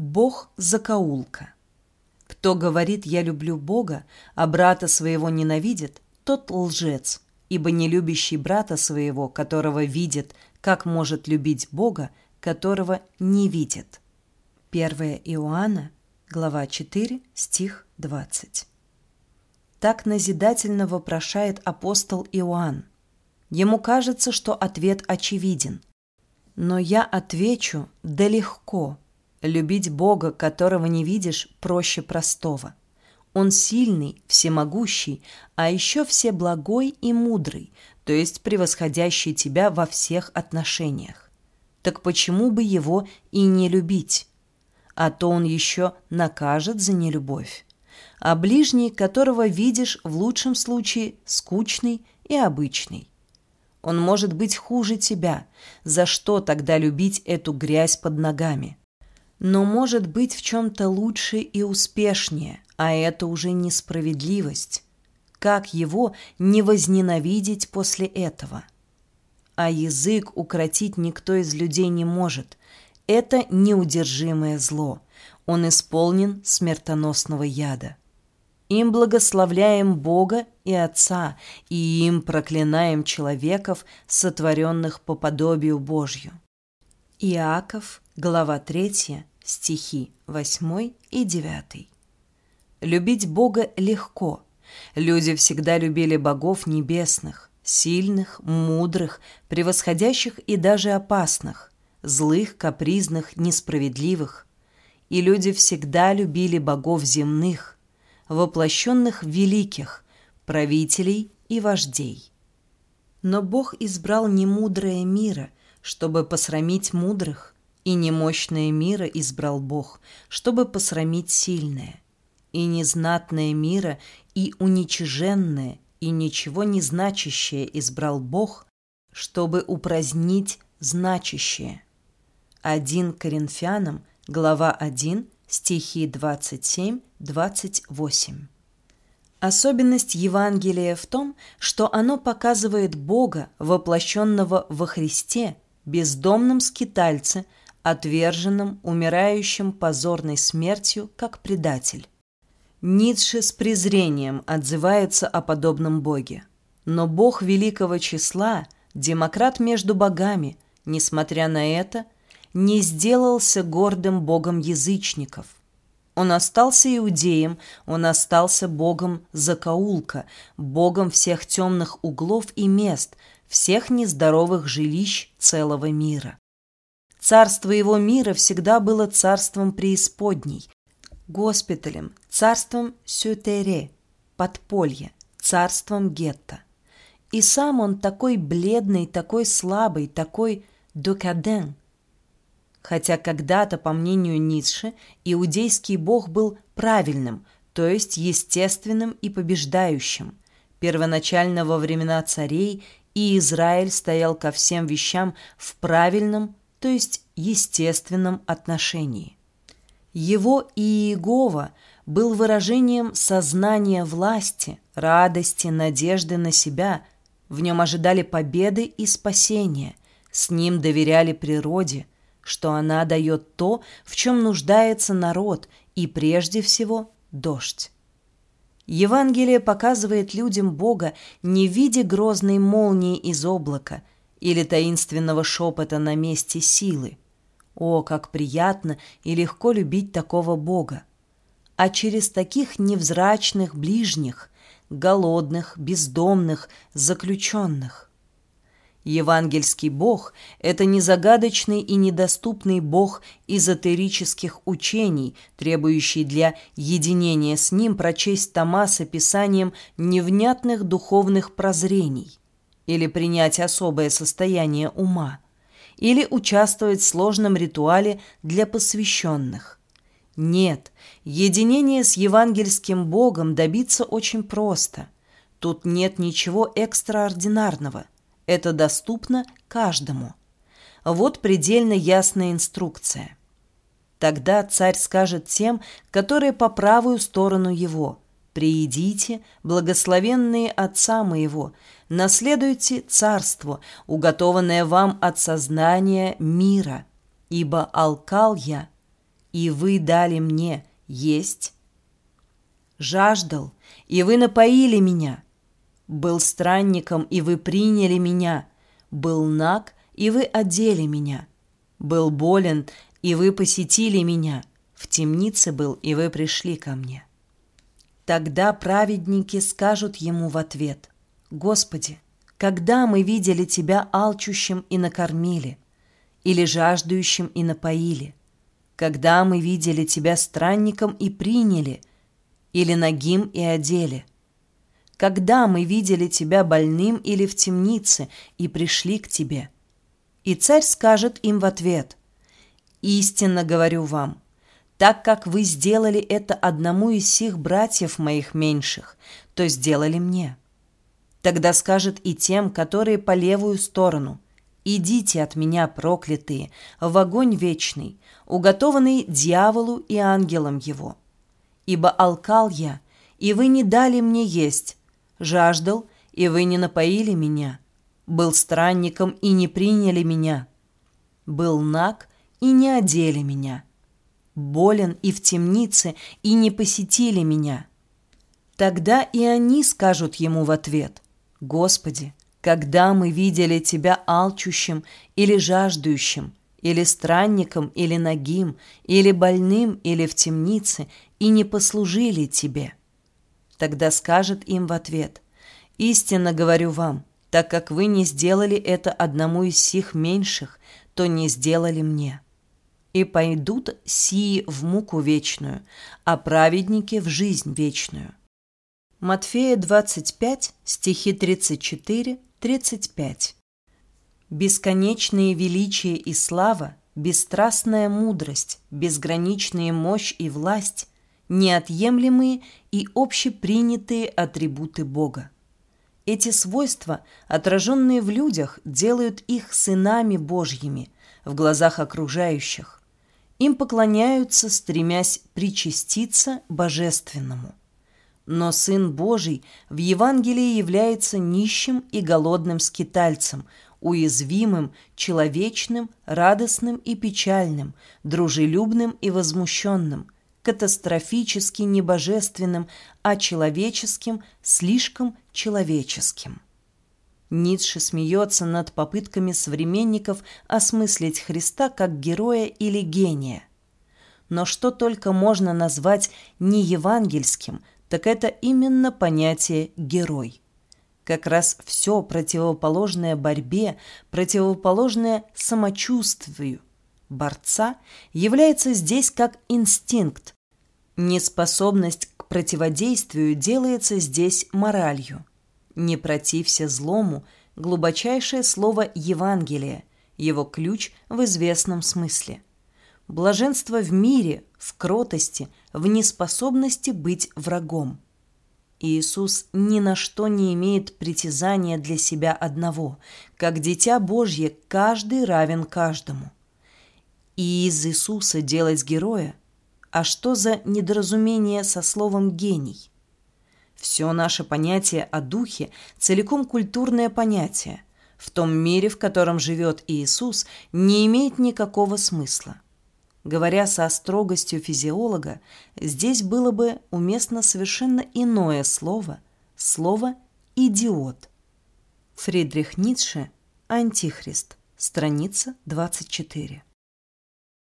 Бог закоулка. Кто говорит «я люблю Бога», а брата своего ненавидит, тот лжец, ибо не любящий брата своего, которого видит, как может любить Бога, которого не видит. 1 Иоанна, глава 4, стих 20. Так назидательно вопрошает апостол Иоанн. Ему кажется, что ответ очевиден. Но я отвечу «да легко». Любить Бога, которого не видишь, проще простого. Он сильный, всемогущий, а еще всеблагой и мудрый, то есть превосходящий тебя во всех отношениях. Так почему бы его и не любить? А то он еще накажет за нелюбовь. А ближний, которого видишь, в лучшем случае скучный и обычный. Он может быть хуже тебя. За что тогда любить эту грязь под ногами? Но может быть в чем-то лучше и успешнее, а это уже несправедливость. Как его не возненавидеть после этого? А язык укротить никто из людей не может. Это неудержимое зло. Он исполнен смертоносного яда. Им благословляем Бога и Отца, и им проклинаем человеков, сотворенных по подобию Божью. Иаков, глава 3, стихи 8 и 9. Любить Бога легко. Люди всегда любили богов небесных, сильных, мудрых, превосходящих и даже опасных, злых, капризных, несправедливых. И люди всегда любили богов земных – воплощенных великих, правителей и вождей. Но Бог избрал немудрое мира, чтобы посрамить мудрых, и немощное мира избрал Бог, чтобы посрамить сильное, и незнатное мира, и уничиженное, и ничего не значащее избрал Бог, чтобы упразднить значащее. 1 Коринфянам, глава 1, стихи 27-28. Особенность Евангелия в том, что оно показывает Бога, воплощенного во Христе, бездомном скитальце, отверженном, умирающим позорной смертью, как предатель. Ницше с презрением отзывается о подобном Боге. Но Бог великого числа, демократ между богами, несмотря на это – не сделался гордым богом язычников. Он остался иудеем, он остался богом закоулка, богом всех темных углов и мест, всех нездоровых жилищ целого мира. Царство его мира всегда было царством преисподней, госпиталем, царством сютере, подполье, царством гетто. И сам он такой бледный, такой слабый, такой докаден, Хотя когда-то, по мнению Ницше, иудейский бог был правильным, то есть естественным и побеждающим. Первоначально во времена царей и Израиль стоял ко всем вещам в правильном, то есть естественном отношении. Его Иегова был выражением сознания власти, радости, надежды на себя. В нем ожидали победы и спасения. С ним доверяли природе, что она дает то, в чем нуждается народ, и прежде всего дождь. Евангелие показывает людям Бога не в виде грозной молнии из облака или таинственного шепота на месте силы. О, как приятно и легко любить такого Бога! А через таких невзрачных ближних, голодных, бездомных, заключенных. Евангельский Бог – это не загадочный и недоступный Бог эзотерических учений, требующий для единения с Ним прочесть тома с описанием невнятных духовных прозрений или принять особое состояние ума, или участвовать в сложном ритуале для посвященных. Нет, единение с евангельским Богом добиться очень просто. Тут нет ничего экстраординарного – это доступно каждому. Вот предельно ясная инструкция. Тогда царь скажет тем, которые по правую сторону его, «Приидите, благословенные отца моего, наследуйте царство, уготованное вам от сознания мира, ибо алкал я, и вы дали мне есть. Жаждал, и вы напоили меня. Был странником, и вы приняли меня. Был наг, и вы одели меня. Был болен, и вы посетили меня. В темнице был, и вы пришли ко мне. Тогда праведники скажут ему в ответ, «Господи, когда мы видели Тебя алчущим и накормили, или жаждущим и напоили? Когда мы видели Тебя странником и приняли, или нагим и одели? Когда мы видели Тебя больным или в темнице и пришли к Тебе?» И царь скажет им в ответ, «Истинно говорю вам, так как вы сделали это одному из сих братьев моих меньших, то сделали мне. Тогда скажет и тем, которые по левую сторону, «Идите от меня, проклятые, в огонь вечный, уготованный дьяволу и ангелам его. Ибо алкал я, и вы не дали мне есть, жаждал, и вы не напоили меня, был странником, и не приняли меня, был наг, и не одели меня» болен и в темнице, и не посетили меня. Тогда и они скажут ему в ответ, «Господи, когда мы видели Тебя алчущим или жаждущим, или странником, или нагим, или больным, или в темнице, и не послужили Тебе?» Тогда скажет им в ответ, «Истинно говорю вам, так как вы не сделали это одному из сих меньших, то не сделали мне» и пойдут сии в муку вечную, а праведники в жизнь вечную». Матфея 25, стихи 34-35. Бесконечные величие и слава, бесстрастная мудрость, безграничная мощь и власть – неотъемлемые и общепринятые атрибуты Бога. Эти свойства, отраженные в людях, делают их сынами Божьими в глазах окружающих. Им поклоняются, стремясь причаститься божественному. Но Сын Божий в Евангелии является нищим и голодным скитальцем, уязвимым, человечным, радостным и печальным, дружелюбным и возмущенным, катастрофически небожественным, а человеческим, слишком человеческим. Ницше смеется над попытками современников осмыслить Христа как героя или гения. Но что только можно назвать не евангельским, так это именно понятие «герой». Как раз все противоположное борьбе, противоположное самочувствию борца является здесь как инстинкт. Неспособность к противодействию делается здесь моралью. «Не протився злому» – глубочайшее слово Евангелия, его ключ в известном смысле. Блаженство в мире, в кротости, в неспособности быть врагом. Иисус ни на что не имеет притязания для себя одного. Как дитя Божье, каждый равен каждому. И из Иисуса делать героя? А что за недоразумение со словом «гений»? Все наше понятие о духе целиком культурное понятие. В том мире, в котором живет Иисус, не имеет никакого смысла. Говоря со строгостью физиолога, здесь было бы уместно совершенно иное слово – слово «идиот». Фридрих Ницше «Антихрист», страница 24.